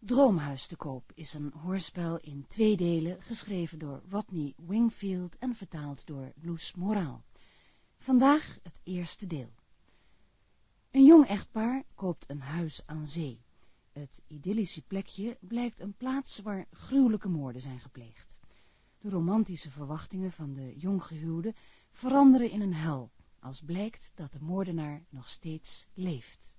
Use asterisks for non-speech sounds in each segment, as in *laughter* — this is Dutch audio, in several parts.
Droomhuis te koop is een hoorspel in twee delen, geschreven door Rodney Wingfield en vertaald door Loes Moraal. Vandaag het eerste deel. Een jong echtpaar koopt een huis aan zee. Het idyllische plekje blijkt een plaats waar gruwelijke moorden zijn gepleegd. De romantische verwachtingen van de jonggehuwden veranderen in een hel, als blijkt dat de moordenaar nog steeds leeft.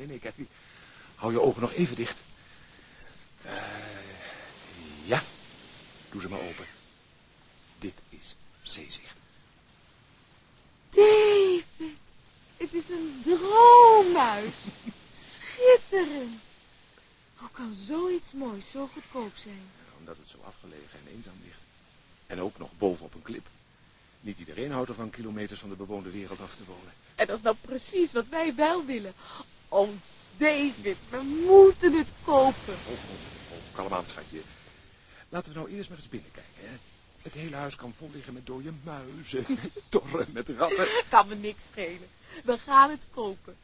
Nee, nee, Kathy. Hou je ogen nog even dicht. Uh, ja, doe ze maar open. Dit is zeezicht. David, het is een droomhuis. *laughs* Schitterend. Hoe kan zoiets moois zo goedkoop zijn? Omdat het zo afgelegen en eenzaam ligt. En ook nog bovenop een klip. Niet iedereen houdt ervan kilometers van de bewoonde wereld af te wonen. En dat is nou precies wat wij wel willen. Oh, David, we moeten het kopen. Oh, oh, oh, kalm aan, schatje. Laten we nou eerst maar eens binnenkijken, hè. Het hele huis kan vol liggen met dode muizen, *laughs* met torren, met ratten. Kan me niks schelen. We gaan het kopen.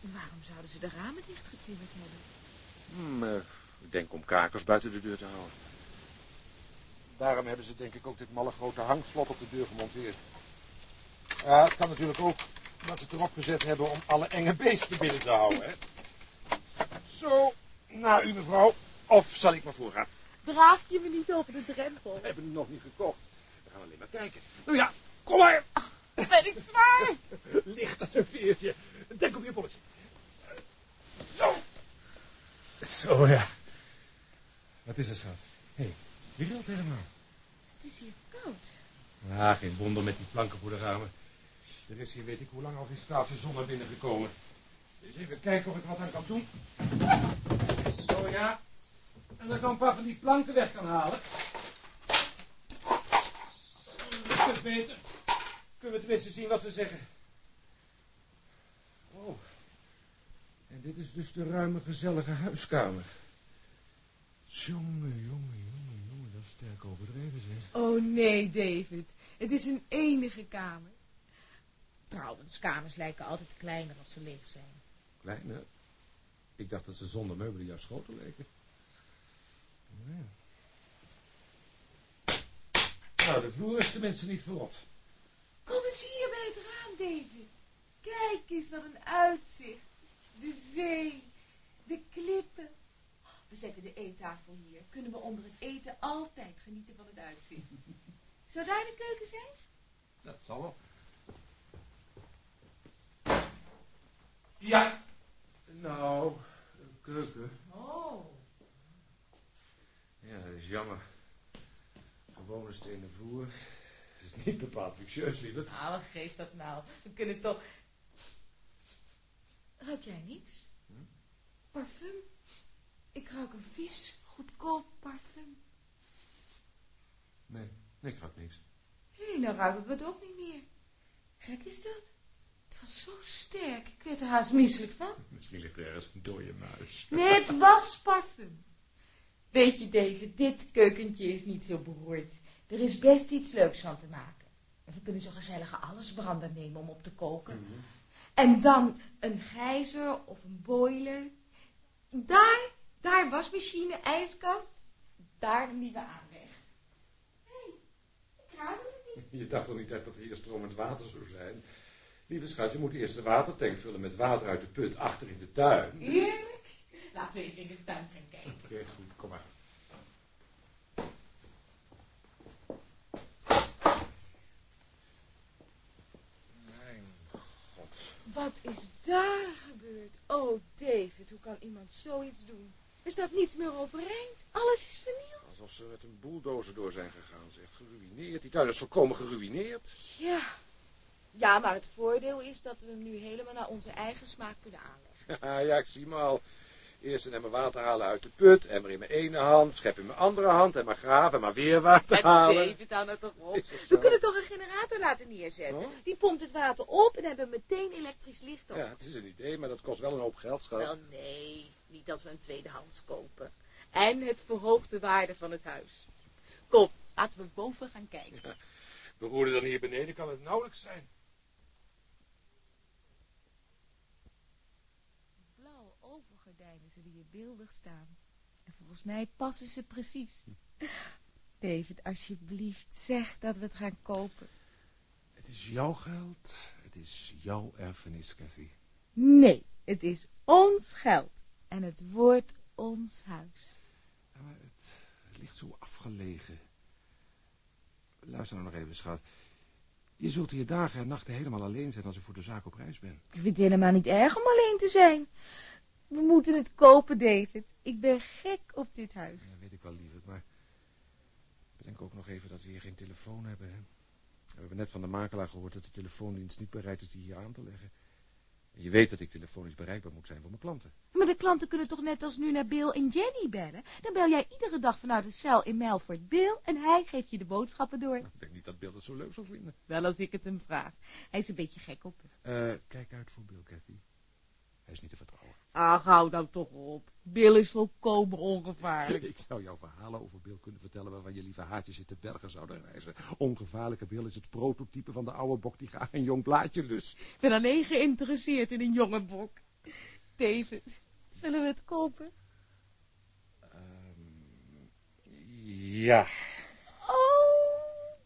Waarom zouden ze de ramen dichtgetimmerd hebben? Hmm, uh, ik denk om kakers buiten de deur te houden. Daarom hebben ze denk ik ook dit malle grote hangslot op de deur gemonteerd. Ja, het kan natuurlijk ook dat ze het erop gezet hebben om alle enge beesten binnen te houden. Hè? Zo, naar u mevrouw. Of zal ik maar voorgaan? Draag je me niet over de drempel? We hebben het nog niet gekocht. We gaan alleen maar kijken. Nou ja, kom maar. Ach, ben ik zwaar? *laughs* Licht als een veertje. Denk op je bolletje. Zo. Zo, ja. Wat is er, schat? Hé, hey, wie helemaal? Het is hier koud. Ah, geen wonder met die planken voor de ramen. Er is hier weet ik hoe lang al geen straaltje zon naar binnen gekomen. Dus even kijken of ik wat aan kan doen. Zo ja. En dan kan een paar van die planken weg kan halen. Zo, dat beter. Kunnen we tenminste zien wat we zeggen. Oh. En dit is dus de ruime, gezellige huiskamer. Jongen, jongen, jongen, jongen, dat is sterk overdreven zeg. Oh nee, David. Het is een enige kamer. Trouwens, kamers lijken altijd kleiner als ze leeg zijn. Kleiner? Ik dacht dat ze zonder meubelen juist groter leken. Ja. Nou, de vloer is tenminste niet verrot. Kom eens hier bij het raam, David. Kijk eens, wat een uitzicht. De zee, de klippen. We zetten de eettafel hier. Kunnen we onder het eten altijd genieten van het uitzicht. Zou daar de keuken zijn? Dat zal wel. Ja. Nou, een keuken. Oh. Ja, dat is jammer. Gewone stenen vloer. Dat is niet bepaald luxueus, lieverd. Ah, wat geeft dat nou? We kunnen toch... Ruik jij niks? Hm? Parfum? Ik ruik een vies, goedkoop parfum. Nee, nee, ik ruik niks. Hé, hey, nou ruik ik het ook niet meer. Gek is dat. Het was zo sterk. Ik werd er haast misselijk van. Misschien ligt er ergens een dode muis. Nee, het was parfum. Weet je, David, dit keukentje is niet zo beroerd. Er is best iets leuks van te maken. En we kunnen zo'n gezellige allesbrander nemen om op te koken. Mhm. En dan een gijzer of een boiler. Daar, daar wasmachine, ijskast. Daar een nieuwe aanrecht. Hé, hey, ik raad het niet. Je dacht toch niet echt dat hier stromend water zou zijn? Lieve schat, je moet eerst de watertank vullen met water uit de put achter in de tuin. Heerlijk. Laten we even in de tuin gaan kijken. Oké, goed, kom maar. Mijn god. Wat is daar gebeurd? Oh, David, hoe kan iemand zoiets doen? Er staat niets meer overeind. Alles is vernield. Alsof ze met een bulldozer door zijn gegaan. Ze is echt geruineerd. Die tuin is volkomen geruineerd. Ja. Ja, maar het voordeel is dat we hem nu helemaal naar onze eigen smaak kunnen aanleggen. Ja, *laughs* ja, ik zie me al. Eerst een emmer water halen uit de put, emmer in mijn ene hand, schep in mijn andere hand, en maar graven, en maar weer water halen. David, hou nou toch op. We kunnen toch een generator laten neerzetten? Oh? Die pompt het water op en hebben meteen elektrisch licht op. Ja, het is een idee, maar dat kost wel een hoop geld, schat. Wel, nee. Niet als we een tweedehands kopen. En het verhoogt de waarde van het huis. Kom, laten we boven gaan kijken. Beroerde dan hier beneden kan het nauwelijks zijn. Staan. En volgens mij passen ze precies. David, alsjeblieft, zeg dat we het gaan kopen. Het is jouw geld, het is jouw erfenis, Cathy. Nee, het is ons geld. En het wordt ons huis. Ja, maar het, het ligt zo afgelegen. Luister nou nog even, schat. Je zult hier dagen en nachten helemaal alleen zijn als ik voor de zaak op reis ben. Ik vind het helemaal niet erg om alleen te zijn. We moeten het kopen, David. Ik ben gek op dit huis. Dat weet ik wel, lieverd, maar... Bedenk ook nog even dat we hier geen telefoon hebben, hè. We hebben net van de makelaar gehoord dat de telefoondienst niet bereid is die hier aan te leggen. En je weet dat ik telefonisch bereikbaar moet zijn voor mijn klanten. Maar de klanten kunnen toch net als nu naar Bill en Jenny bellen? Dan bel jij iedere dag vanuit het cel in Melfort Bill en hij geeft je de boodschappen door. Ik denk niet dat Bill het zo leuk zou vinden. Wel als ik het hem vraag. Hij is een beetje gek op. Eh, kijk uit voor Bill, Cathy. Hij is niet te vertrouwen. Ach, hou nou toch op. Bill is volkomen ongevaarlijk. *laughs* Ik zou jou verhalen over Bill kunnen vertellen waarvan je lieve haartjes in de bergen zouden reizen. Ongevaarlijke Bill is het prototype van de oude bok die graag een jong blaadje lust. Ik ben alleen geïnteresseerd in een jonge bok. David, zullen we het kopen? Ehm, ja. Oh,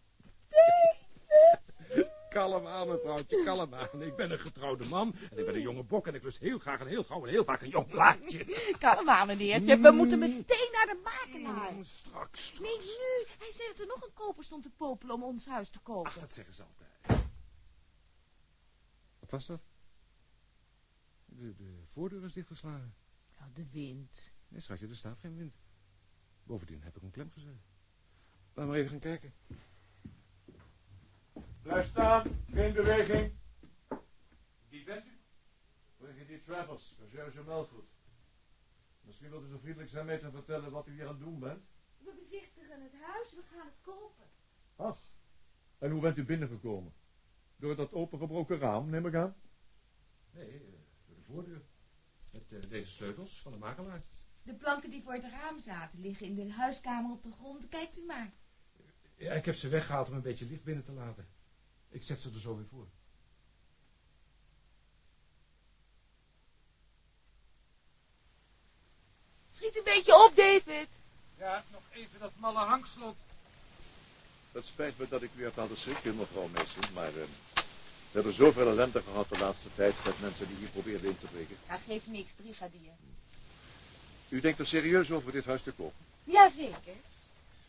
David. Kalm aan, mevrouwtje, kalm aan. Ik ben een getrouwde man en ik ben een jonge bok en ik lust heel graag en heel gauw en heel vaak een jong blaadje. Kalm aan, meneertje. We moeten meteen naar de makelaar. Mm, Straks. Nee, nu. Hij zei dat er nog een koper stond te popelen om ons huis te kopen. Ach, dat zeggen ze altijd. Wat was dat? De, de voordeur is dichtgeslagen. Nou, de wind. Nee, schatje, er staat geen wind. Bovendien heb ik een klem gezet. Laat maar even gaan kijken. Blijf staan, geen beweging. Wie bent u? Brigadier Travers, recherche Melford. Misschien wilt u zo vriendelijk zijn mee te vertellen wat u hier aan het doen bent? We bezichtigen het huis, we gaan het kopen. Ach, en hoe bent u binnengekomen? Door dat opengebroken raam, neem ik aan? Nee, eh, door de voordeur. Met eh, deze sleutels van de makelaar. De planken die voor het raam zaten liggen in de huiskamer op de grond. Kijkt u maar. Ja, ik heb ze weggehaald om een beetje licht binnen te laten. Ik zet ze er zo weer voor. Schiet een beetje op, David. Ja, nog even dat malle hangslot. Het spijt me dat ik u heb laten schrikken, mevrouw Mason, maar... eh, we hebben zoveel ellende gehad de laatste tijd met mensen die hier probeerden in te breken. Ja, geeft niks, brigadier. U denkt er serieus over dit huis te kopen? Jazeker.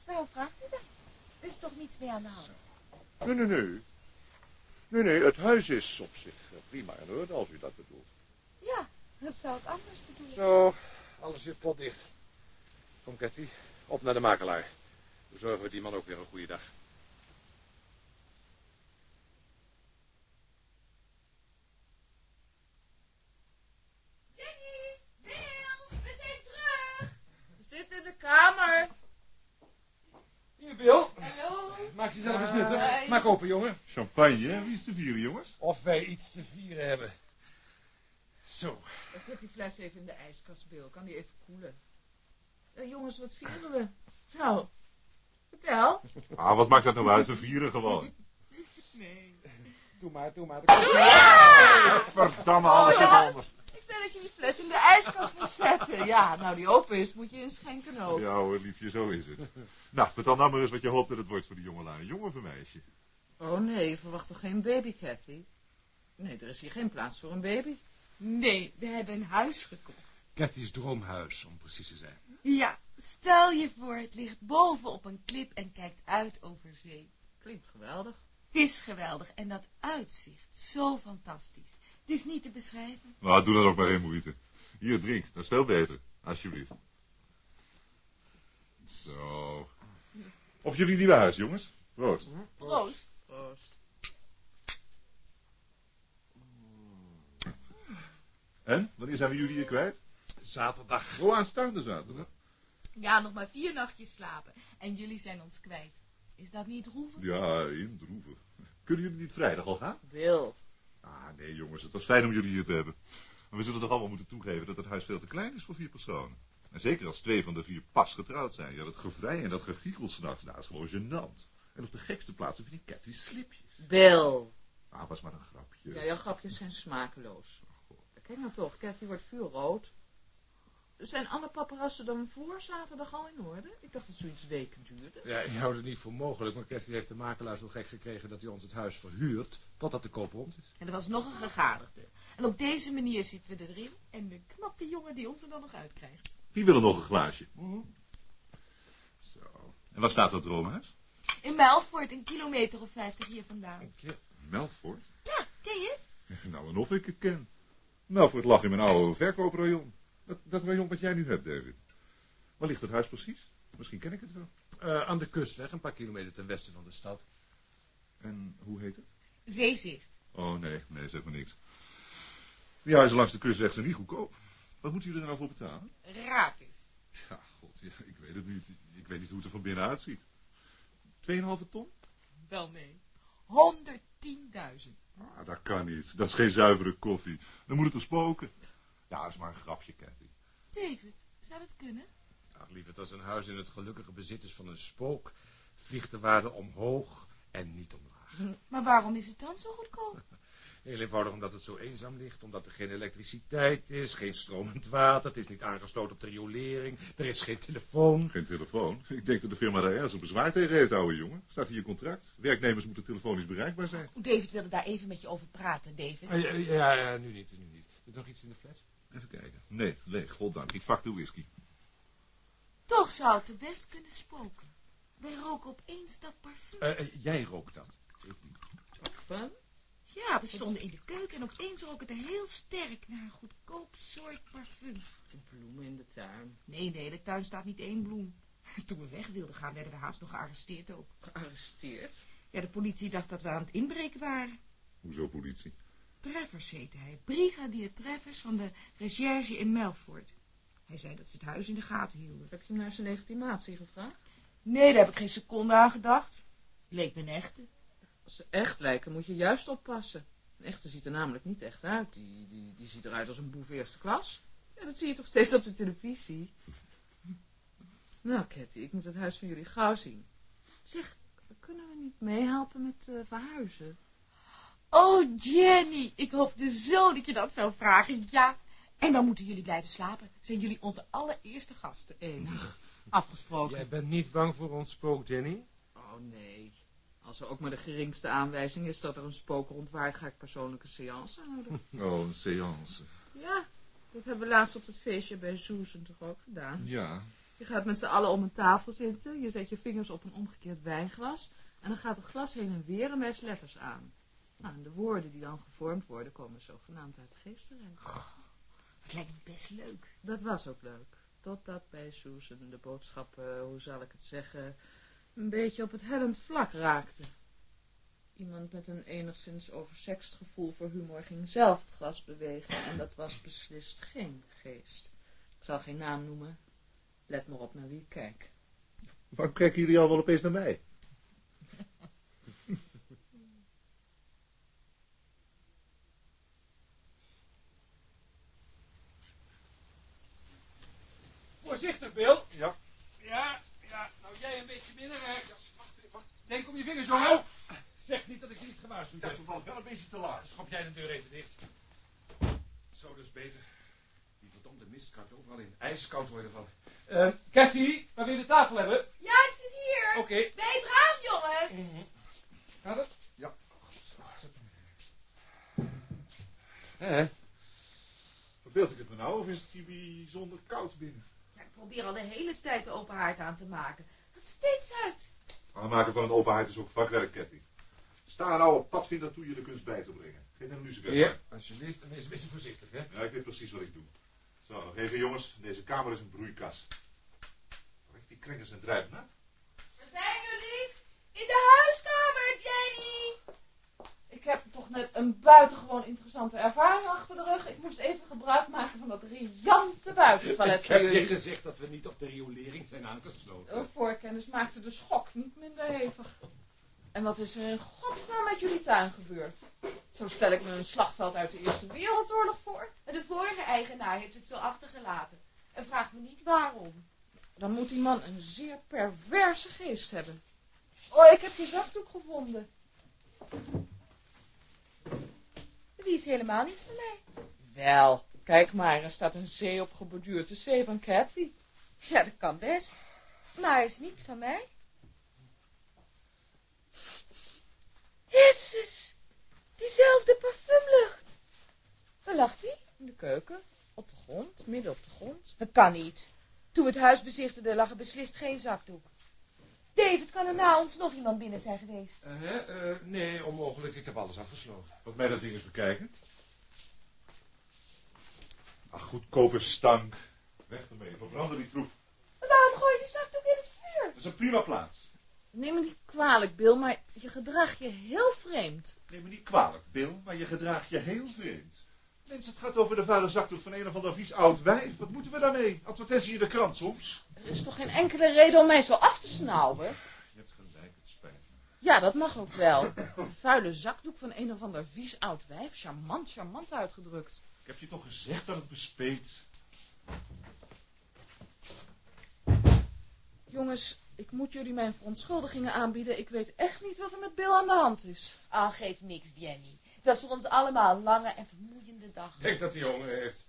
Waarom vraagt u dat? Er is toch niets meer aan de hand? Nee, nee, nee. Nee, nee, het huis is op zich eh, prima in orde, als u dat bedoelt. Ja, dat zou ik anders bedoelen. Zo, alles weer potdicht. Kom, Cathy, op naar de makelaar. Bezorgen we die man ook weer een goede dag. Jenny, Bill, we zijn terug. We zitten in de kamer. Hier, Bill. Maak jezelf eens nuttig. Maak open, jongen. Champagne, hè? Wie is te vieren, jongens? Of wij iets te vieren hebben. Zo. Dan zet die fles even in de ijskast, Bill. Kan die even koelen. Eh, jongens, wat vieren we? Nou, vertel. Ah, wat maakt dat nou uit? We vieren gewoon. *laughs* Nee. Doe maar, doe maar. Verdamme, alles zit onder. Ik zei dat je die fles in de ijskast moest zetten. Ja, nou die open is, moet je inschenken ook. Ja hoor, liefje, zo is het. Nou, vertel nou maar eens wat je hoopt dat het wordt voor de jongelui. Een jongen of een meisje? Oh nee, je verwacht toch geen baby, Cathy? Nee, er is hier geen plaats voor een baby. Nee, we hebben een huis gekocht. Cathy's droomhuis, om precies te zijn. Ja, stel je voor, het ligt boven op een klip en kijkt uit over zee. Klinkt geweldig. Het is geweldig en dat uitzicht, zo fantastisch. Het is niet te beschrijven. Nou, doe dan ook maar geen moeite. Hier, drink. Dat is veel beter. Alsjeblieft. Zo. Op jullie nieuwe huis, jongens. Proost. Proost. Proost. En? Wanneer zijn we jullie hier kwijt? Zaterdag. Oh, aanstaande zaterdag. Ja, nog maar vier nachtjes slapen. En jullie zijn ons kwijt. Is dat niet droevig? Ja, indroevig. Kunnen jullie niet vrijdag al gaan? Wil. Ah, nee jongens, het was fijn om jullie hier te hebben. Maar we zullen toch allemaal moeten toegeven dat het huis veel te klein is voor vier personen. En zeker als twee van de vier pas getrouwd zijn. Ja, dat gevrij en dat gegiegel s'nachts, dat is gewoon gênant. En op de gekste plaatsen vind ik Cathy slipjes. Bill. Ah, was maar een grapje. Ja, jouw grapjes zijn smakeloos. Kijk nou toch, Cathy wordt vuurrood. Zijn alle paparazzen dan voor zaterdag al in orde? Ik dacht dat zoiets weken duurde. Ja, ik hou het niet voor mogelijk, maar Cathy heeft de makelaar zo gek gekregen dat hij ons het huis verhuurt totdat de koop rond is. En er was nog een gegadigde. En op deze manier zitten we erin. En de knappe jongen die ons er dan nog uitkrijgt. Wie wil er nog een glaasje? Zo. En waar staat dat droomhuis? In Melfort, een kilometer of vijftig hier vandaan. Melfort? Ja, ken je het? *laughs* Nou, en of ik het ken. Melfort lag in mijn oude verkooprayon. Dat, dat rayon wat jij nu hebt, David. Waar ligt het huis precies? Misschien ken ik het wel. Eh, aan de kustweg, een paar kilometer ten westen van de stad. En hoe heet het? Zeezicht. Oh, nee, nee, zeg maar niks. Die huizen langs de kustweg zijn niet goedkoop. Wat moeten jullie er nou voor betalen? Gratis. Ja, god, ja, ik weet het niet. Ik weet niet hoe het er van binnen uitziet. Tweeënhalve ton? Wel nee. 110.000. Ah, dat kan niet. Dat is geen zuivere koffie. Dan moet het er spoken. Ja, dat is maar een grapje, Cathy. David, zou dat kunnen? Ach, lieverd, als een huis in het gelukkige bezit is van een spook, vliegt de waarde omhoog en niet omlaag. Maar waarom is het dan zo goedkoop? *laughs* Heel eenvoudig omdat het zo eenzaam ligt, omdat er geen elektriciteit is, geen stromend water, het is niet aangesloten op de riolering, er is geen telefoon. Geen telefoon. Ik denk dat de firma daar ergens een bezwaar tegen heeft, ouwe jongen. Staat hier een contract. Werknemers moeten telefonisch bereikbaar zijn. David wilde daar even met je over praten, David. Ah, ja, ja, ja, nu niet, nu niet. Zit nog iets in de fles? Even kijken. Nee, leeg. Goddank. Ik pak de whisky. Toch zou het er best kunnen spoken. Wij roken opeens dat parfum. Eh, eh, jij rookt dat. Ik niet. Parfum? Ja, we stonden in de keuken en opeens rook het er heel sterk naar een goedkoop soort parfum. De bloemen in de tuin. Nee, nee, de tuin staat niet één bloem. *laughs* Toen we weg wilden gaan, werden we haast nog gearresteerd ook. Gearresteerd? Ja, de politie dacht dat we aan het inbreken waren. Hoezo politie? Treffers heette hij. Brigadier Treffers van de recherche in Melfort. Hij zei dat ze het huis in de gaten hielden. Heb je hem naar zijn legitimatie gevraagd? Nee, daar heb ik geen seconde aan gedacht. Het leek me een echte. Als ze echt lijken, moet je juist oppassen. Een echte ziet er namelijk niet echt uit. Die, die, die ziet eruit als een boef eerste klas. Ja, dat zie je toch steeds op de televisie. *laughs* Nou, Cathy, ik moet het huis van jullie gauw zien. Zeg, kunnen we niet meehelpen met eh, verhuizen? Oh, Jenny, ik hoopte zo dat je dat zou vragen. Ja. En dan moeten jullie blijven slapen. Zijn jullie onze allereerste gasten? Enig. *laughs* Afgesproken. Jij bent niet bang voor ons spook, Jenny? Oh nee. Als er ook maar de geringste aanwijzing is dat er een spook rondwaait, ga ik persoonlijk een seance houden. *laughs* Oh, een seance. ja, dat hebben we laatst op het feestje bij Susan toch ook gedaan. Ja. Je gaat met z'n allen om een tafel zitten, je zet je vingers op een omgekeerd wijnglas en dan gaat het glas heen en weer en wijst letters aan. Nou, en de woorden die dan gevormd worden komen zogenaamd uit het geestenrijk. Dat lijkt me best leuk. Dat was ook leuk. Totdat bij Susan de boodschappen, hoe zal ik het zeggen, een beetje op het hellend vlak raakte. Iemand met een enigszins oversext gevoel voor humor ging zelf het glas bewegen en dat was beslist geen geest. Ik zal geen naam noemen. Let maar op naar wie ik kijk. Waarom kijken jullie al wel opeens naar mij? Voorzichtig, Bill. Ja. Ja, ja. Nou, jij een beetje binnenrechts. Denk om je vingers, jongen. Zeg niet dat ik je niet gewaarschuwd heb. valt wel een beetje te laat. Schop jij de deur even dicht. Zo, dus beter. Die verdomde mist kan overal in ijskoud worden van. Eh, Cathy, waar wil je de tafel hebben? Ja, ik zit hier. Oké. Het raam, jongens. Gaat het? Ja. Hè? Verbeeld ik het me nou of is het hier bijzonder koud binnen? Probeer al de hele tijd de open haard aan te maken. Het steeds uit. Aanmaken van een open haard is ook vakwerk, Ketty. Sta nou op pad vindt toe je de kunst bij te brengen. Geen een lucifers. Ja, alsjeblieft. En wees een beetje voorzichtig, hè? Ja, ik weet precies wat ik doe. Zo, nog even jongens. Deze kamer is een broeikas. Die kringers zijn drijfnat. Waar zijn jullie? In de huiskamer, Jenny. Ik heb toch net een buitengewoon interessante ervaring achter de rug. Ik moest even gebruik maken van dat riante buitentoilet Ik voor heb je jullie. gezegd dat we niet op de riolering zijn aangesloten. Een voorkennis maakte de schok niet minder hevig. En wat is er in godsnaam met jullie tuin gebeurd? Zo stel ik me een slagveld uit de Eerste Wereldoorlog voor. En de vorige eigenaar heeft het zo achtergelaten. En vraag me niet waarom. Dan moet die man een zeer perverse geest hebben. Oh, ik heb je zakdoek gevonden. Die is helemaal niet van mij. Wel, kijk maar, er staat een zee op geborduurd. De zee van Cathy. Ja, dat kan best. Maar is niet van mij. Jezus, diezelfde parfumlucht. Waar lag die? In de keuken, op de grond, midden op de grond. Dat kan niet. Toen we het huis bezichtigden lag er beslist geen zakdoek. David, kan er na ons nog iemand binnen zijn geweest? Eh, hè? Eh, nee, onmogelijk. Ik heb alles afgesloten. Wat mij dat ding eens bekijken. Ach, goedkope stank. Weg ermee, verbranden die troep. Maar waarom gooi je die zakdoek in het vuur? Dat is een prima plaats. Neem me niet kwalijk, Bill, maar je gedraagt je heel vreemd. Neem me niet kwalijk, Bill, maar je gedraagt je heel vreemd. Mensen, het gaat over de vuile zakdoek van een of ander vies oud wijf. Wat moeten we daarmee? Advertentie in de krant soms. Er is toch geen enkele reden om mij zo af te snauwen? Je hebt gelijk, het spijt me. Ja, dat mag ook wel. Een vuile zakdoek van een of ander vies oud wijf. Charmant, charmant uitgedrukt. Ik heb je toch gezegd dat het bespeet. Jongens, ik moet jullie mijn verontschuldigingen aanbieden. Ik weet echt niet wat er met Bill aan de hand is. Ah, geef niks, Jenny. Dat is voor ons allemaal een lange en vermoeiende dag. Ik denk dat hij honger heeft.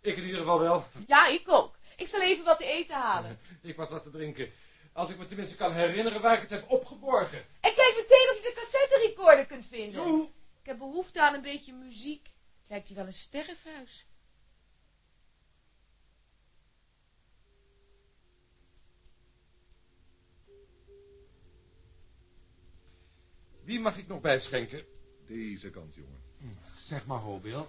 Ik in ieder geval wel. Ja, ik ook. Ik zal even wat te eten halen. *laughs* Ik wat wat te drinken. Als ik me tenminste kan herinneren waar ik het heb opgeborgen. En kijk meteen of je de cassette recorder kunt vinden. Joe. Ik heb behoefte aan een beetje muziek. Lijkt hier wel een sterfhuis. Wie mag ik nog bijschenken? Deze kant, jongen. Zeg maar ho, Bill.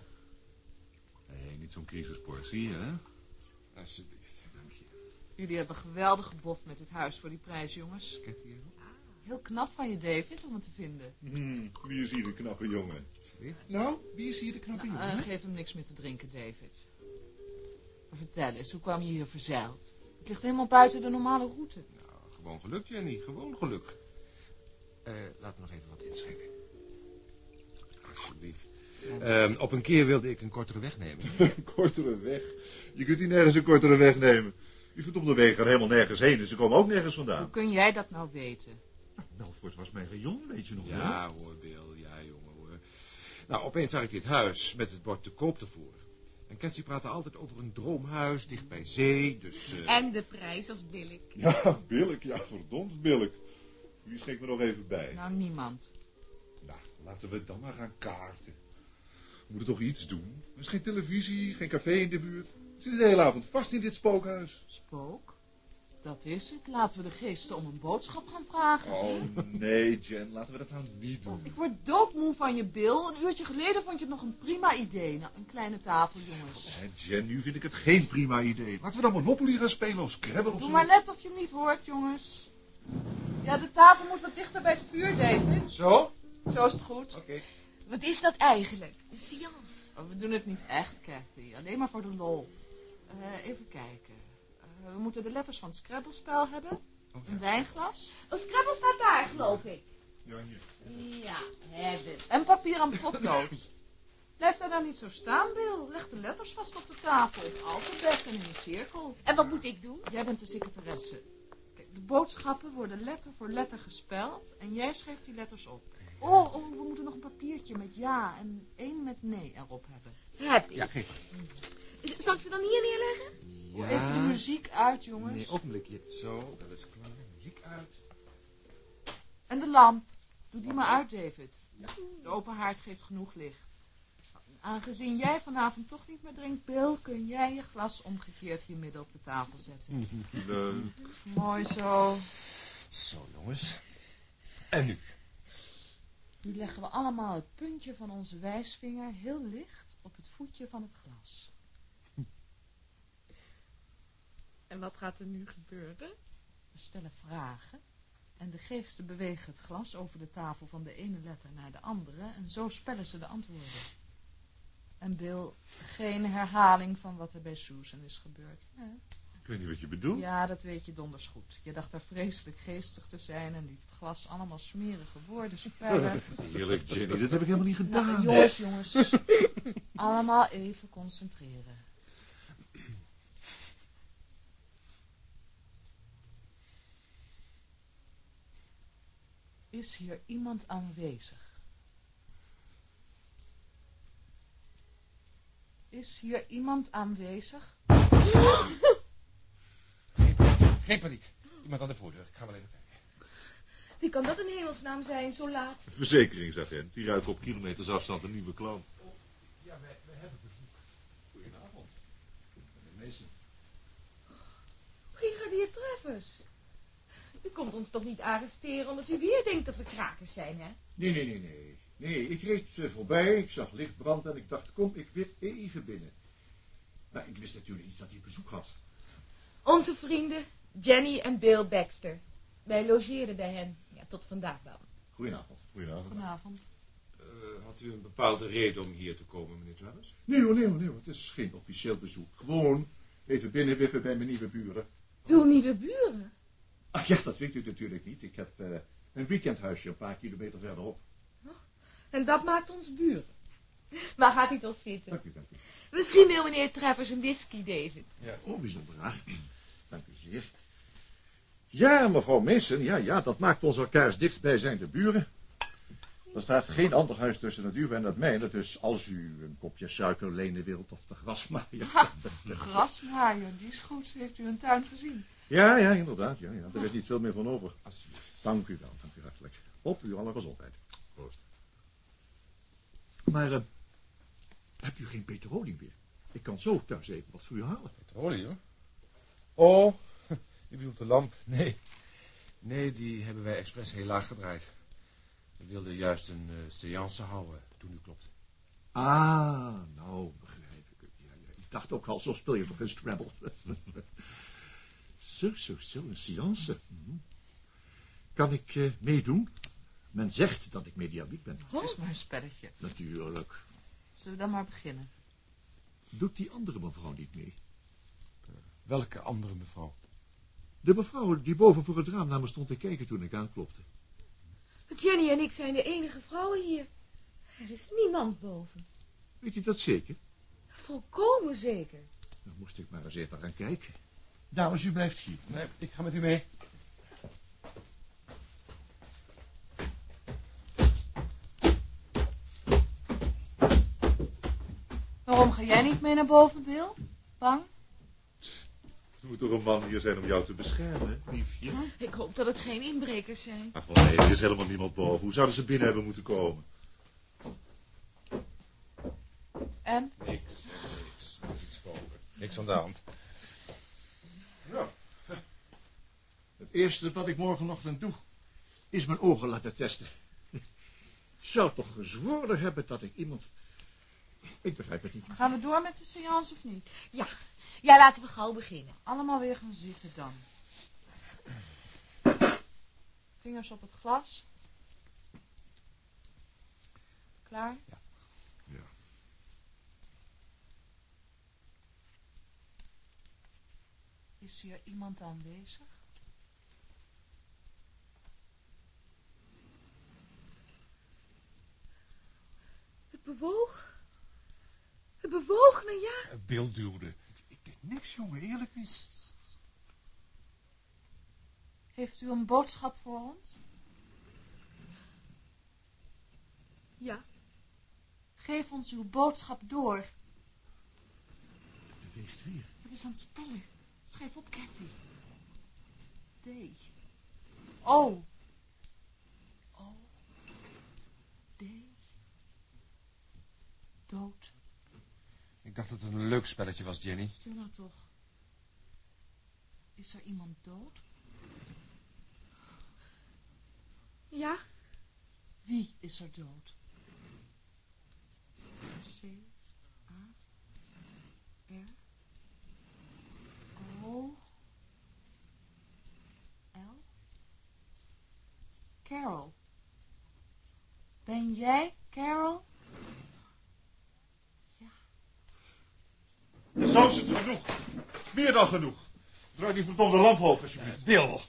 Nee, niet zo'n crisisportie, hè? Alsjeblieft. Jullie hebben geweldig geboft met dit huis voor die prijs, jongens. Heel knap van je, David, om het te vinden. Hmm, wie is hier de knappe jongen? Nou, wie is hier de knappe Nou, jongen? eh, geef hem niks meer te drinken, David. Maar vertel eens, hoe kwam je hier verzeild? Het ligt helemaal buiten de normale route. Nou, gewoon geluk, Jenny. Gewoon geluk. Eh, laat me nog even wat inschenken. Alsjeblieft. Ehm, op een keer wilde ik een kortere weg nemen. *laughs* Een kortere weg. Je kunt hier nergens een kortere weg nemen. Die verdomde wegen gaan helemaal nergens heen, dus ze komen ook nergens vandaan. Hoe kun jij dat nou weten? Melfort was mijn rayon, weet je nog wel? Ja hoor, Bill. Ja, jongen hoor. Nou, opeens zag ik dit huis met het bord te koop ervoor. En Cassie praatte altijd over een droomhuis dicht bij zee, dus... eh, En de prijs als billig. Ja, *laughs* billig, ja, verdomd billig. Wie schenkt me nog even bij? Nou, niemand. Nou, laten we dan maar gaan kaarten. We moeten toch iets doen? Er is geen televisie, geen café in de buurt. Zitten de hele avond vast in dit spookhuis. Spook? Dat is het. Laten we de geesten om een boodschap gaan vragen. Oh, nee, Jen, laten we dat nou niet doen. Ik word doodmoe van je, Bill. Een uurtje geleden vond je het nog een prima idee. Nou, een kleine tafel, jongens. Hé, Jen, nu vind ik het geen prima idee. Laten we dan Monopoly gaan spelen of Scrabble of Doe zo. maar net of je hem niet hoort, jongens. Ja, de tafel moet wat dichter bij het vuur, David. Zo? Zo is het goed. Oké. Wat is dat eigenlijk? Een seance. Oh, we doen het niet echt, Kathy. Alleen maar voor de lol. Eh, even kijken. Eh, we moeten de letters van het Scrabble-spel hebben. Een wijnglas. Oh, Scrabble staat daar, geloof ik. Ja, hier. Ja, hebben. En papier aan potlood. Blijf daar dan niet zo staan, Bill. Leg de letters vast op de tafel. Alfabet en in een cirkel. En wat moet ik doen? Jij bent de secretaresse. Kijk, de boodschappen worden letter voor letter gespeld en jij schrijft die letters op. Oh, oh, we moeten nog een papiertje met ja en één met nee erop hebben. Heb ik. Ja, geef Zal ik ze dan hier neerleggen? maar. Even de muziek uit, jongens. Nee, ogenblikje. Zo, dat is klaar. Muziek uit. En de lamp. Doe die maar uit, David. De open haard geeft genoeg licht. Aangezien jij vanavond toch niet meer drinkt, Bill, kun jij je glas omgekeerd hier midden op de tafel zetten. *laughs* Leuk. Mooi zo. Zo, jongens. En nu? Nu leggen we allemaal het puntje van onze wijsvinger heel licht op het voetje van het glas. En wat gaat er nu gebeuren? We stellen vragen en de geesten bewegen het glas over de tafel van de ene letter naar de andere en zo spellen ze de antwoorden. En Bill, geen herhaling van wat er bij Susan is gebeurd. hè? Ik weet niet wat je bedoelt. Ja, dat weet je donders goed. Je dacht daar vreselijk geestig te zijn en liet het glas allemaal smerige woorden spellen. *laughs* Heerlijk, Jenny. Dat heb ik helemaal niet gedaan. Nou, jongens, jongens. *laughs* Allemaal even concentreren. Is hier iemand aanwezig? Is hier iemand aanwezig? Geen paniek. Iemand aan de voordeur. Ik ga wel even kijken. Wie kan dat in hemelsnaam zijn, zo laat? Verzekeringsagent. Die ruikt op kilometers afstand een nieuwe klant. Ja, we, we hebben bezoek. Goedenavond. Meneer Meester. Brigadier Treffers. U komt ons toch niet arresteren omdat u weer denkt dat we krakers zijn, hè? Nee, nee, nee, nee. Nee, ik reed eh, voorbij, ik zag lichtbrand en ik dacht, kom, ik wil even binnen. Maar ik wist natuurlijk niet dat hij bezoek had. Onze vrienden, Jenny en Bill Baxter. Wij logeerden bij hen. Ja, tot vandaag dan. Goedenavond. Goedenavond. Vanavond. Eh, had u een bepaalde reden om hier te komen, meneer Travers? Nee hoor, nee hoor, nee hoor. Het is geen officieel bezoek. Gewoon even binnenwippen bij mijn nieuwe buren. Uw nieuwe buren. Ach ja, dat weet u natuurlijk niet. Ik heb eh, een weekendhuisje een paar kilometer verderop. En dat maakt ons buren. Waar gaat u toch zitten? Dank u, dank u. Misschien wil meneer Travers een whisky, David. Oh, bijzonder aardig. Dank u zeer. Ja, mevrouw Mason, ja, ja, dat maakt ons elkaars dichtstbijzijnde buren. Er staat geen ander huis tussen het uwe en het mijne, dus als u een kopje suiker lenen wilt of de grasmaaier. *laughs* Grasmaaier, die is goed. Heeft u een tuin gezien? Ja, ja, inderdaad, ja, ja. Er is niet veel meer van over. Dank u wel, dank u hartelijk. Op uw alle gezondheid. Proost. Maar, eh, hebt u geen petrolie meer? Ik kan zo thuis even wat voor u halen. Petroleum? hoor. Oh, *laughs* u bedoelt de lamp? Nee. Nee, die hebben wij expres heel laag gedraaid. We wilden juist een eh seance houden toen u klopt. Ah, nou, begrijp ik het. Ja, ja. Ik dacht ook al, zo speel je toch een Scrabble. *laughs* zo, zo, zo, een seance. Mhm. Kan ik eh, meedoen? Men zegt dat ik mediabiek ben. Het is maar een spelletje. Natuurlijk. Zullen we dan maar beginnen? Doet die andere mevrouw niet mee? Welke andere mevrouw? De mevrouw die boven voor het raam naar me stond te kijken toen ik aanklopte. Jenny en ik zijn de enige vrouwen hier. Er is niemand boven. Weet u dat zeker? Volkomen zeker. Dan moest ik maar eens even gaan kijken. Dames, u blijft hier. Nee, ik ga met u mee. Waarom ga jij niet mee naar boven, Bill? Bang? Er moet toch een man hier zijn om jou te beschermen, liefje? Ik hoop dat het geen inbrekers zijn. Ach, wel nee, er is helemaal niemand boven. Hoe zouden ze binnen hebben moeten komen? En? Niks, niks. Niks iets spoken. Niks aan de hand. Het eerste wat ik morgenochtend doe, is mijn ogen laten testen. Ik zou toch gezworen hebben dat ik iemand... Ik begrijp het niet. Gaan we door met de seance of niet? Ja. Ja, laten we gauw beginnen. Allemaal weer gaan zitten dan. Vingers op het glas. Klaar? Ja. Ja. Is hier iemand aanwezig? Het bewoog. Het bewoog, nou ja. Eh, Bill duwde. Ik deed niks, jongen, eerlijk niet. Heeft u een boodschap voor ons? Ja. Geef ons uw boodschap door. Het beweegt weer. Het is aan het spellen. Schrijf op, Cathy. D. O. O. D. D. dood. Ik dacht dat het een leuk spelletje was, Jenny. Stil nou toch. Is er iemand dood? Ja? Wie is er dood? C, A, R, O, L. Carol. Ben jij Carol? Saus is genoeg. Meer dan genoeg. Draai die verdomde lamp hoog, alsjeblieft. Bill!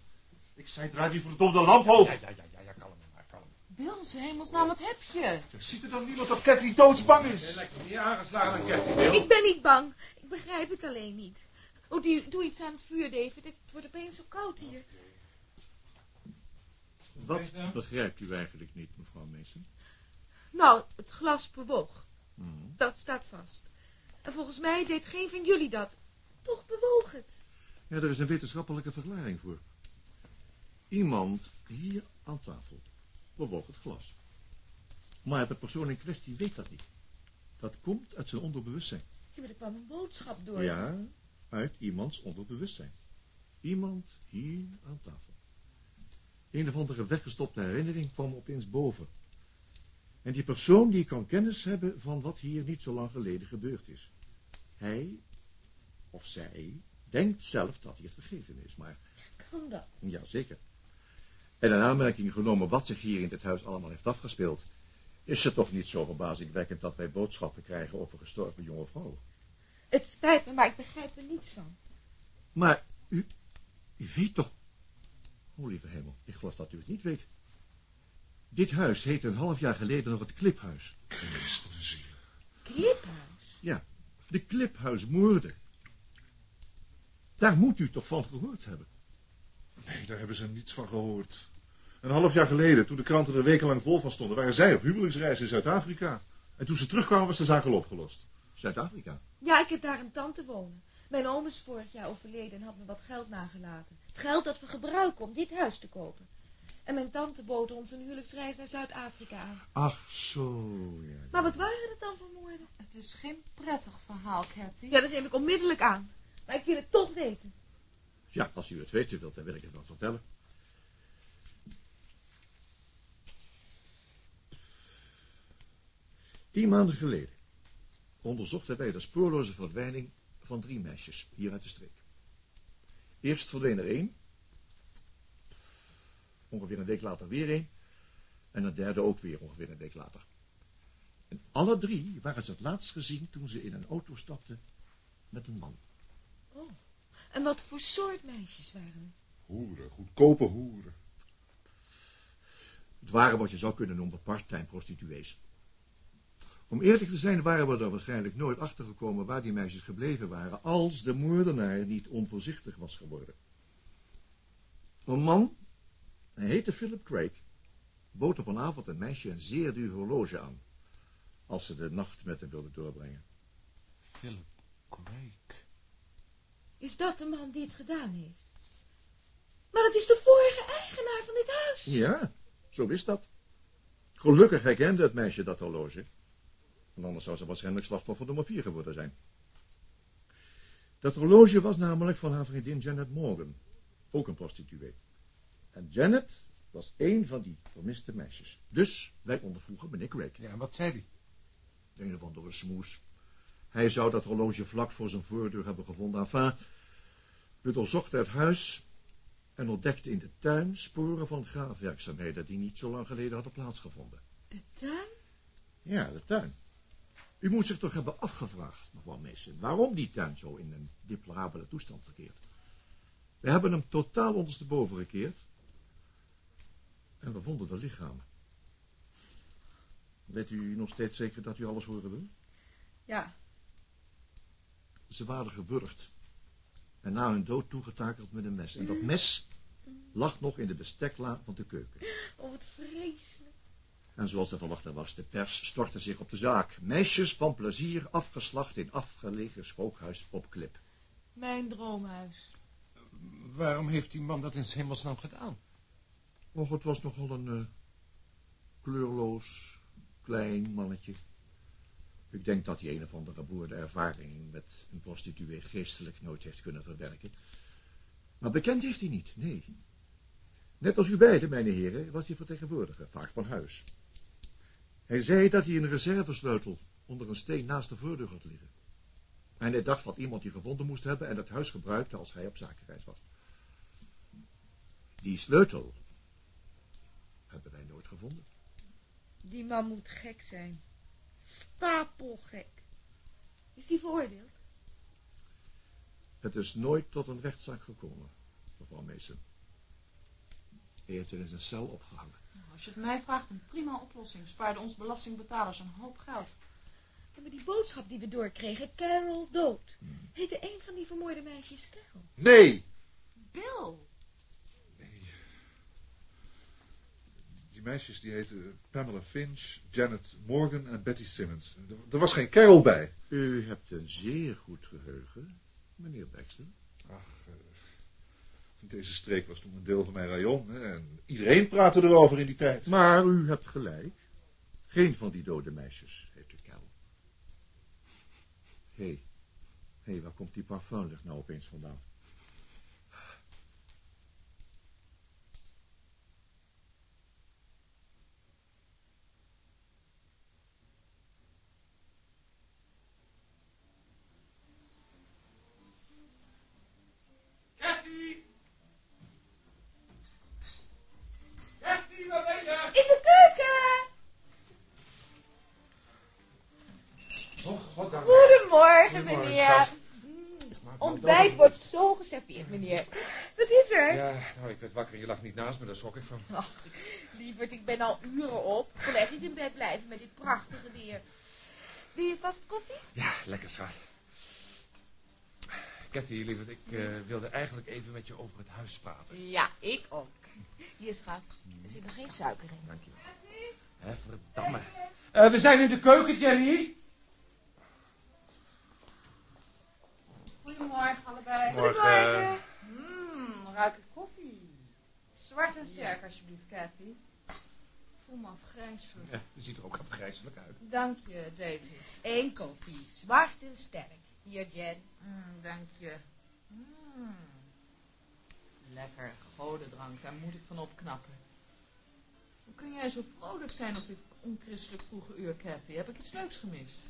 Ik zei, draai die verdomde lamp hoog. Ja, ja, ja, ja, ja, kalm maar, kalm. Bill, ze hemelsnaam, wat heb je? Ziet er dan niemand dat Cathy doodsbang Je is? lijkt meer aangeslagen dan Cathy, Bill. Ik ben niet bang. Ik begrijp het alleen niet. Oh, die, doe iets aan het vuur, David. Het wordt opeens zo koud hier. Wat begrijpt u eigenlijk niet, mevrouw Mason? Nou, het glas bewoog. Hmm. Dat staat vast. En volgens mij deed geen van jullie dat. Toch bewoog het. Ja, er is een wetenschappelijke verklaring voor. Iemand hier aan tafel bewoog het glas. Maar de persoon in kwestie weet dat niet. Dat komt uit zijn onderbewustzijn. Ja, maar er kwam een boodschap door. Ja, uit iemands onderbewustzijn. Iemand hier aan tafel. Een of andere weggestopte herinnering kwam opeens boven. En die persoon die kan kennis hebben van wat hier niet zo lang geleden gebeurd is. Hij of zij denkt zelf dat hij het vergeten is, maar Kan dat? ja, zeker. En in aanmerking genomen wat zich hier in dit huis allemaal heeft afgespeeld, is het toch niet zo verbazingwekkend dat wij boodschappen krijgen over gestorven jonge vrouwen. Het spijt me, maar ik begrijp er niets van. Maar u, u weet toch... O, lieve hemel, ik geloof dat u het niet weet. Dit huis heette een half jaar geleden nog het Kliphuis. Kliphuis? Ja, de Kliphuismoorden. Daar moet u toch van gehoord hebben. Nee, daar hebben ze niets van gehoord. Een half jaar geleden, toen de kranten er wekenlang vol van stonden, waren zij op huwelijksreis in Zuid-Afrika. En toen ze terugkwamen, was de zaak al opgelost. Zuid-Afrika. Ja, ik heb daar een tante wonen. Mijn oom is vorig jaar overleden en had me wat geld nagelaten. Het geld dat we gebruiken om dit huis te kopen. En mijn tante bood ons een huwelijksreis naar Zuid-Afrika aan. Ach, zo, ja. Maar wat waren het dan voor moorden? Het is geen prettig verhaal, Cathy. Ja, dat neem ik onmiddellijk aan. Maar ik wil het toch weten. Ja, als u het weten wilt, dan wil ik het wel vertellen. Tien maanden geleden onderzochten wij de spoorloze verdwijning van drie meisjes hier uit de streek. Eerst verdween er één, ongeveer een week later weer één, en een derde ook weer ongeveer een week later. En alle drie waren ze het laatst gezien toen ze in een auto stapten met een man. En wat voor soort meisjes waren het? Hoeren, goedkope hoeren. Het waren wat je zou kunnen noemen part-time prostituees. Om eerlijk te zijn waren we er waarschijnlijk nooit achter gekomen waar die meisjes gebleven waren, als de moordenaar niet onvoorzichtig was geworden. Een man, hij heette Philip Craig, bood op een avond een meisje een zeer duur horloge aan, als ze de nacht met hem wilde doorbrengen. Philip Craig. Is dat de man die het gedaan heeft? Maar dat is de vorige eigenaar van dit huis. Ja, zo is dat. Gelukkig herkende het meisje dat horloge. Want anders zou ze waarschijnlijk slachtoffer nummer 4 geworden zijn. Dat horloge was namelijk van haar vriendin Janet Morgan. Ook een prostituee. En Janet was een van die vermiste meisjes. Dus wij ondervroegen meneer Craig. Ja, en wat zei hij? Een of andere smoes. Hij zou dat horloge vlak voor zijn voordeur hebben gevonden. Enfin, we doorzochten het huis en ontdekten in de tuin sporen van graafwerkzaamheden die niet zo lang geleden hadden plaatsgevonden. De tuin? Ja, de tuin. U moet zich toch hebben afgevraagd, mevrouw Mason, waarom die tuin zo in een deplorabele toestand verkeert. We hebben hem totaal ondersteboven gekeerd en we vonden de lichamen. Weet u nog steeds zeker dat u alles horen wil? Ja. Ze waren gewurgd en na hun dood toegetakeld met een mes. En dat mes lag nog in de bestekla van de keuken. Oh, wat vreselijk. En zoals te verwachten was, de pers stortte zich op de zaak. Meisjes van plezier afgeslacht in afgelegen spookhuis op klip. Mijn droomhuis. Waarom heeft die man dat in 's hemelsnaam gedaan? Och, het was nogal een eh, kleurloos, klein mannetje. Ik denk dat hij een of andere boerde ervaring met een prostituee geestelijk nooit heeft kunnen verwerken. Maar bekend heeft hij niet, nee. Net als u beiden, mijn heren, was hij vertegenwoordiger, vaak van huis. Hij zei dat hij een reservesleutel onder een steen naast de voordeur had liggen. En hij dacht dat iemand die gevonden moest hebben en het huis gebruikte als hij op zakenreis was. Die sleutel gevonden. Die man moet gek zijn. Stapelgek. Is die veroordeeld? Het is nooit tot een rechtszaak gekomen, mevrouw Mason. Hij heeft er in zijn cel opgehangen. Nou, Als je het mij vraagt, een prima oplossing. Spaarde ons belastingbetalers een hoop geld. Maar die boodschap die we doorkregen, Carol dood. Heette een van die vermoorde meisjes Carol. Nee! Bill! Meisjes die heten Pamela Finch, Janet Morgan en Betty Simmons. Er, was geen Carol bij. U hebt een zeer goed geheugen, meneer Baxter. Ach, eh, deze streek was toen een deel van mijn rayon. Hè, en iedereen praatte erover in die tijd. Maar u hebt gelijk. Geen van die dode meisjes heette Carol. Hé, hey. hé, hey, waar komt die parfumlucht nou opeens vandaan? Kathy! Kathy, waar ben je? In de keuken! Oh, goddank. Goedemorgen, Goedemorgen, meneer. schat. Mm, Ontbijt wordt zo geserveerd, meneer. Wat is nou, ik werd wakker en je lag niet naast me, daar schrok ik van. *laughs* Ach, lieverd, ik ben al uren op. Ik kon echt niet in bed blijven met dit prachtige weer. Wil je vast koffie? Ja, lekker schat. Kathy, lieverd, ik eh, wilde eigenlijk even met je over het huis praten. Ja, ik ook. Hier, schat. Er zit nog geen suiker in. Dank je. Hè, verdamme. Eh, we zijn in de keuken, Jenny. Goedemorgen allebei. Morgen. Mmm, ruik ik koffie. Zwart en sterk, alsjeblieft, Kathy. Ik voel me afgrijzelijk. Ja, je ziet er ook afgrijzelijk uit. Dank je, David. Eén koffie, zwart en sterk. Hier, Jen. Mm, dank je. Mm. Lekker, godendrank, daar moet ik van opknappen. Hoe kun jij zo vrolijk zijn op dit onchristelijk vroege uur, Kathy? Heb ik iets leuks gemist?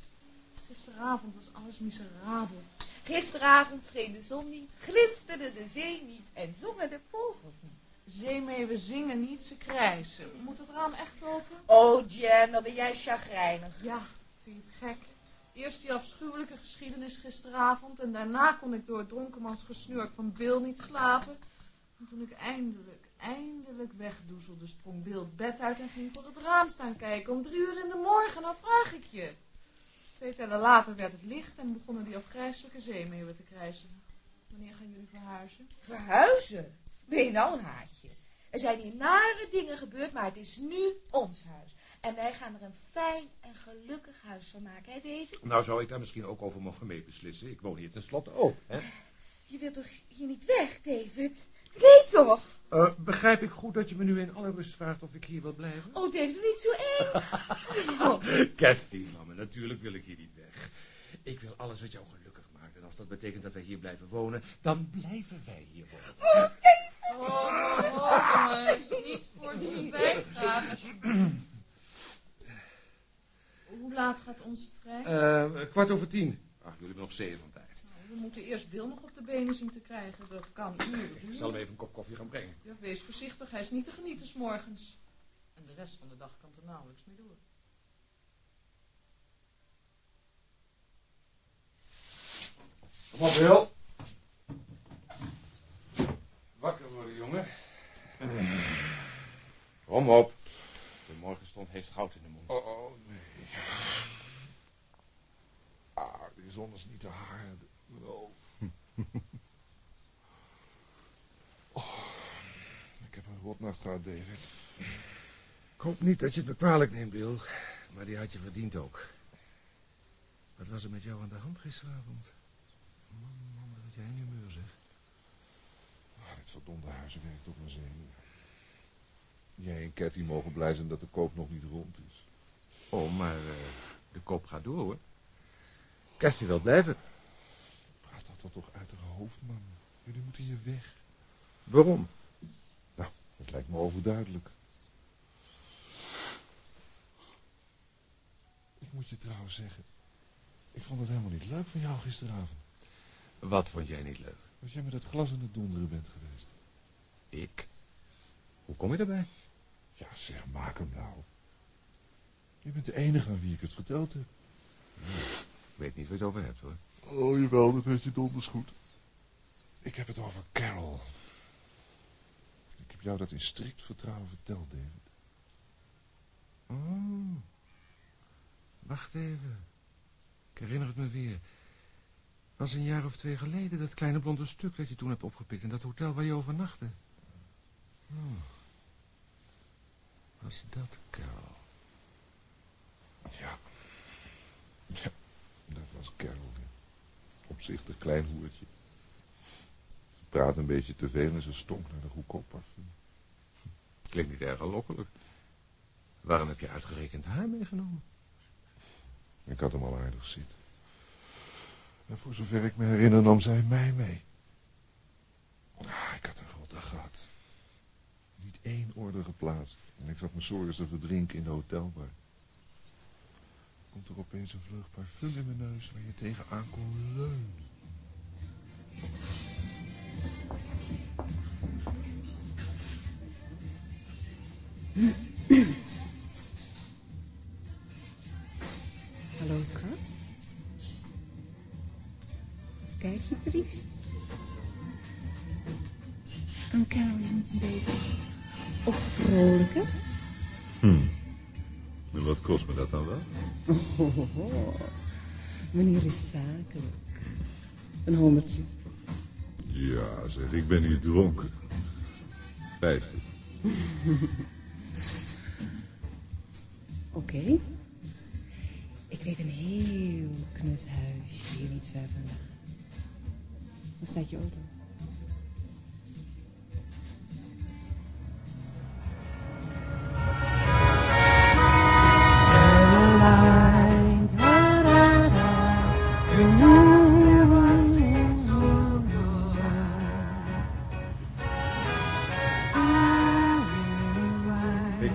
Gisteravond was alles miserabel. Gisteravond scheen de zon niet, glinsterde de zee niet en zongen de vogels niet. Zeemeeuwen zingen niet, ze krijsen. Moet het raam echt open? Oh, Jen, dan ben jij chagrijnig. Ja, vind je het gek? Eerst die afschuwelijke geschiedenis gisteravond en daarna kon ik door het dronkenmans gesnurk van Bill niet slapen. En toen ik eindelijk, eindelijk wegdoezelde, sprong Bill bed uit en ging voor het raam staan kijken om drie uur in de morgen. Nou vraag ik je. Twee tellen later werd het licht en begonnen die afgrijzelijke zeemeeuwen te krijsen. Wanneer gaan jullie verhuizen? Verhuizen? Ben je nou een haatje? Er zijn hier nare dingen gebeurd, maar het is nu ons huis. En wij gaan er een fijn en gelukkig huis van maken, hè David? Nou zou ik daar misschien ook over mogen meebeslissen. Ik woon hier tenslotte ook. Hè? Je wilt toch hier niet weg, David? Nee toch? Eh, begrijp ik goed dat je me nu in alle rust vraagt of ik hier wil blijven? Oh, David, doe niet zo eng. *laughs* Kathy, mama, natuurlijk wil ik hier niet weg. Ik wil alles wat jou gelukkig maakt. En als dat betekent dat wij hier blijven wonen, dan blijven wij hier wonen. Oh, oh jongens, niet voor die alsjeblieft. Hoe laat gaat onze trein? Eh, kwart over tien. Ach, jullie hebben nog zeven van tijd. Nou, we moeten eerst Bill nog op de benen zien te krijgen. Dat kan uren Ik zal hem even een kop koffie gaan brengen. Ja, wees voorzichtig, hij is niet te genieten 's morgens. En de rest van de dag kan er nauwelijks mee door. Kom op, Wil. Wakker worden, jongen. Kom op. De morgenstond heeft goud in de mond. Oh, oh, nee. Ah, die zon is niet te hard. Oh. Oh, ik heb een rotnacht gehad, David. Ik hoop niet dat je het me kwalijk neemt, Bill. Maar die had je verdiend ook. Wat was er met jou aan de hand gisteravond? Man, man, wat jij in humeur, zeg. Dit verdomde huis werkt op mijn zenuwen. Jij en Cathy mogen blij zijn dat de koop nog niet rond is. Oh, maar eh, de kop gaat door, hoor. Kathy wil blijven. Praat dat dan toch uit haar hoofd, man. Jullie moeten hier weg. Waarom? Nou, dat lijkt me overduidelijk. Ik moet je trouwens zeggen, ik vond het helemaal niet leuk van jou gisteravond. Wat vond jij niet leuk? Dat jij met dat glas aan het donderen bent geweest. Ik? Hoe kom je erbij? Ja, zeg, maak hem nou. Je bent de enige aan wie ik het verteld heb. Ik weet niet waar je het over hebt, hoor. Oh, jawel, dat weet je donders goed. Ik heb het over Carol. Ik heb jou dat in strikt vertrouwen verteld, David. Oh. Wacht even. Ik herinner het me weer. Het was een jaar of twee geleden dat kleine blonde stuk dat je toen hebt opgepikt in dat hotel waar je overnachtte. Oh. Was dat Carol? Ja. Ja, dat was Carol. ja. Opzichtig klein hoertje. Ze praat een beetje te veel en ze stonk naar de goedkoop parfum. Klinkt niet erg lokkelijk. Waarom heb je uitgerekend haar meegenomen? Ik had hem al aardig zitten. En voor zover ik me herinner nam zij mij mee. Ah, ik had een grote gehad. Niet één orde geplaatst. En ik zat me zorgen te verdrinken in de hotelbar. Komt er opeens een vleug parfum in mijn neus waar je tegenaan kon leunen. Meneer is zakelijk. Een honderdje. Ja, zeg, ik ben hier dronken. Vijftig. *laughs* Oké. Ik weet een heel knus huisje hier niet ver vandaan. Waar staat je auto?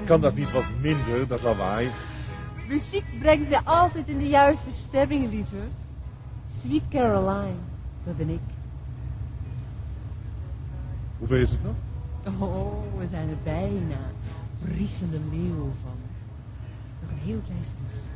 Kan dat niet wat minder, dat lawaai. Muziek brengt me altijd in de juiste stemming, lieverd. Sweet Caroline, dat ben ik. Hoeveel is het nou? Oh, we zijn er bijna. Briesende leeuw van. Nog een heel klein stukje.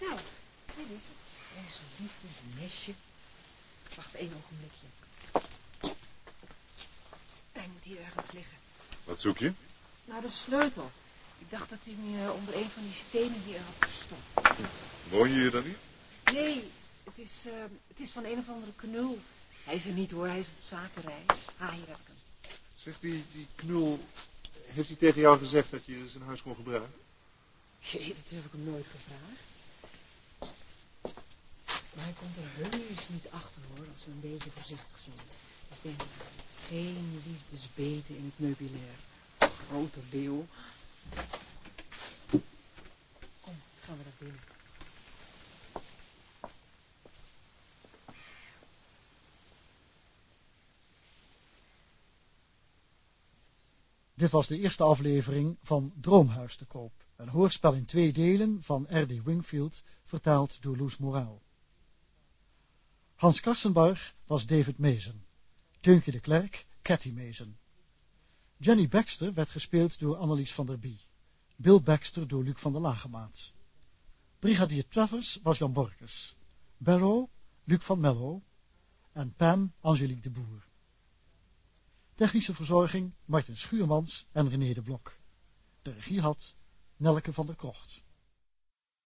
Nou, dit is het. Onze liefdesnestje. Wacht één ogenblikje. Hij moet hier ergens liggen. Wat zoek je? Nou, de sleutel. Ik dacht dat hij me onder een van die stenen hier had gestopt. Woon je hier dan niet? Nee, het is, eh, het is van een of andere knul. Hij is er niet hoor, hij is op zakenreis. Ha, hier heb ik hem. Zegt die, die knul, heeft hij tegen jou gezegd dat je zijn huis kon gebruiken? Jee, dat heb ik hem nooit gevraagd. Maar hij komt er heus niet achter hoor, als we een beetje voorzichtig zijn. Dus denk eraan, geen liefdesbeten in het meubilair. Grote leeuw. Kom, gaan we naar binnen. Dit was de eerste aflevering van Droomhuis te koop. Een hoorspel in twee delen van R.D. Wingfield, vertaald door Loes Moraal. Hans Karsenbarg was David Mason. Teunke de Klerk, Cathy Mason. Jenny Baxter werd gespeeld door Annelies van der Bie. Bill Baxter door Luc van der Lagemaat. Brigadier Travers was Jan Borkes. Barrow, Luc van Mello. En Pam, Angelique de Boer. Technische verzorging Martin Schuurmans en René de Blok. De regie had Nelke van der Krocht.